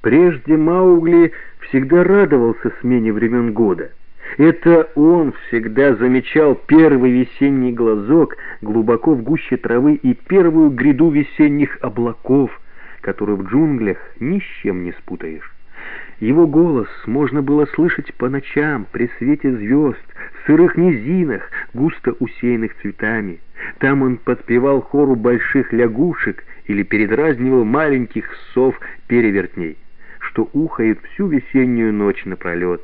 Прежде Маугли всегда радовался смене времен года. Это он всегда замечал первый весенний глазок глубоко в гуще травы и первую гряду весенних облаков, которую в джунглях ни с чем не спутаешь. Его голос можно было слышать по ночам при свете звезд, в сырых низинах, густо усеянных цветами. Там он подпевал хору больших лягушек или передразнивал маленьких сов-перевертней, что ухают всю весеннюю ночь напролет.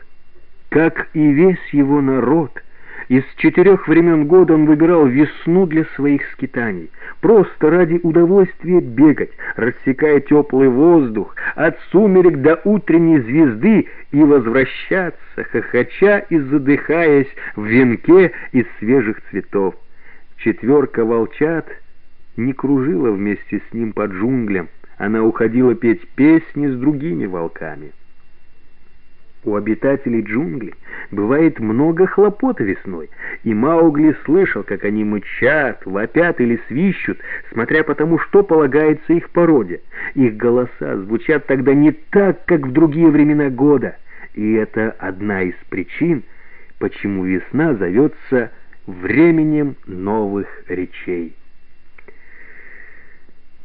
Как и весь его народ, из четырех времен года он выбирал весну для своих скитаний, просто ради удовольствия бегать, рассекая теплый воздух, от сумерек до утренней звезды и возвращаться, хохоча и задыхаясь в венке из свежих цветов. Четверка волчат не кружила вместе с ним по джунглям, она уходила петь песни с другими волками. У обитателей джунглей бывает много хлопот весной, и Маугли слышал, как они мычат, вопят или свищут, смотря по тому, что полагается их породе. Их голоса звучат тогда не так, как в другие времена года, и это одна из причин, почему весна зовется временем новых речей.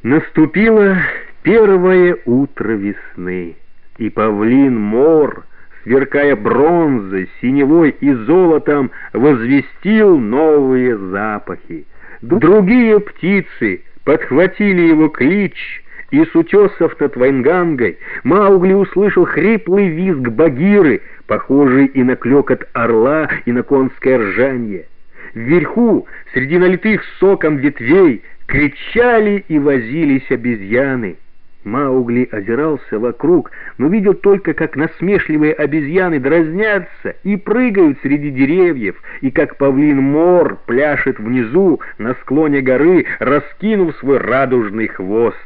Наступило первое утро весны, и павлин Мор — сверкая бронзой, синевой и золотом, возвестил новые запахи. Другие птицы подхватили его клич, и с утесов над Вайнгангой Маугли услышал хриплый визг багиры, похожий и на клёкот орла, и на конское ржанье. Вверху, среди налитых соком ветвей, кричали и возились обезьяны. Маугли озирался вокруг, но видел только, как насмешливые обезьяны дразнятся и прыгают среди деревьев, и как павлин Мор пляшет внизу, на склоне горы, раскинув свой радужный хвост.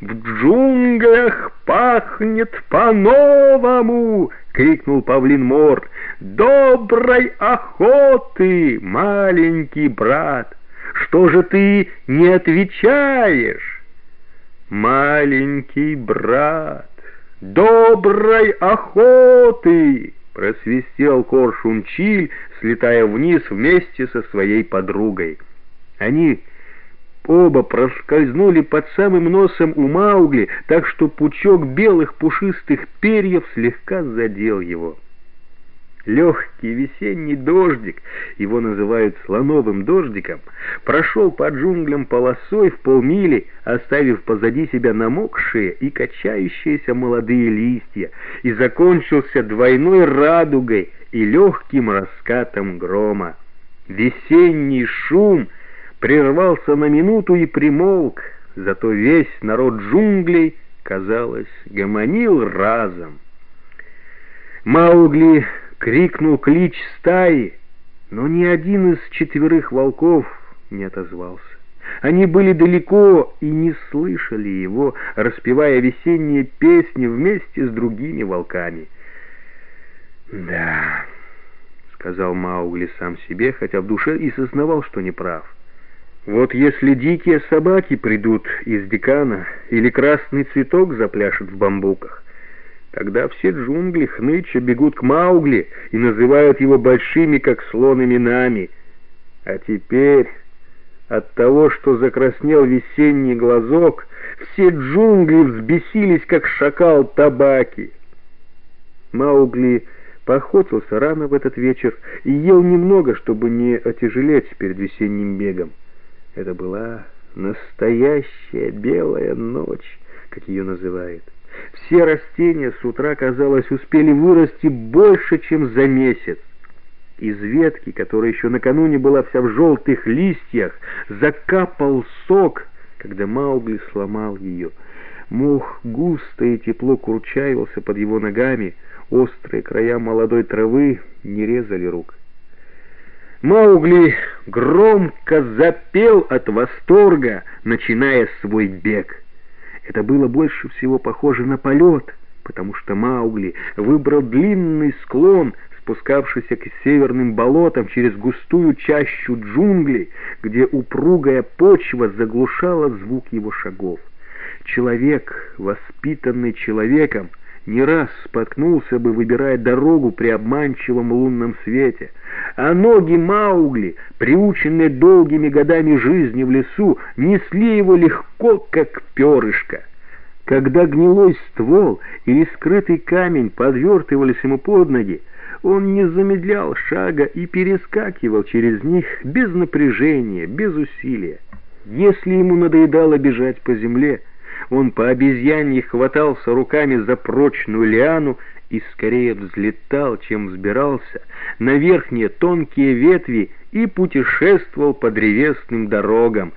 «В джунглях пахнет по-новому!» — крикнул павлин Мор. «Доброй охоты, маленький брат! Что же ты не отвечаешь?» «Маленький брат, доброй охоты!» просвистел Коршун Чиль, слетая вниз вместе со своей подругой. Они оба проскользнули под самым носом у Маугли, так что пучок белых пушистых перьев слегка задел его. Легкий весенний дождик, его называют слоновым дождиком, прошел по джунглям полосой в полмили, оставив позади себя намокшие и качающиеся молодые листья, и закончился двойной радугой и легким раскатом грома. Весенний шум прервался на минуту и примолк, зато весь народ джунглей, казалось, гомонил разом. Маугли крикнул клич стаи, но ни один из четверых волков не отозвался. Они были далеко и не слышали его, распевая весенние песни вместе с другими волками. «Да», — сказал Маугли сам себе, хотя в душе и сознавал, что не прав. «Вот если дикие собаки придут из декана или красный цветок запляшет в бамбуках, Тогда все джунгли хныча бегут к Маугли и называют его большими, как слон, именами. А теперь от того, что закраснел весенний глазок, все джунгли взбесились, как шакал табаки. Маугли поохотился рано в этот вечер и ел немного, чтобы не отяжелеть перед весенним бегом. Это была настоящая белая ночь, как ее называют. Все растения с утра, казалось, успели вырасти больше, чем за месяц. Из ветки, которая еще накануне была вся в желтых листьях, закапал сок, когда Маугли сломал ее. Мох густо и тепло курчаивался под его ногами, острые края молодой травы не резали рук. Маугли громко запел от восторга, начиная свой бег — это было больше всего похоже на полет, потому что Маугли выбрал длинный склон, спускавшийся к северным болотам через густую чащу джунглей, где упругая почва заглушала звук его шагов. человек, воспитанный человеком, не раз споткнулся бы, выбирая дорогу при обманчивом лунном свете, а ноги Маугли, приученные долгими годами жизни в лесу, несли его легко, как перышко. Когда гнилой ствол или скрытый камень подвертывались ему под ноги, он не замедлял шага и перескакивал через них без напряжения, без усилия. Если ему надоедало бежать по земле, он по обезьянье хватался руками за прочную лиану и скорее взлетал, чем взбирался, на верхние тонкие ветви и путешествовал по древесным дорогам,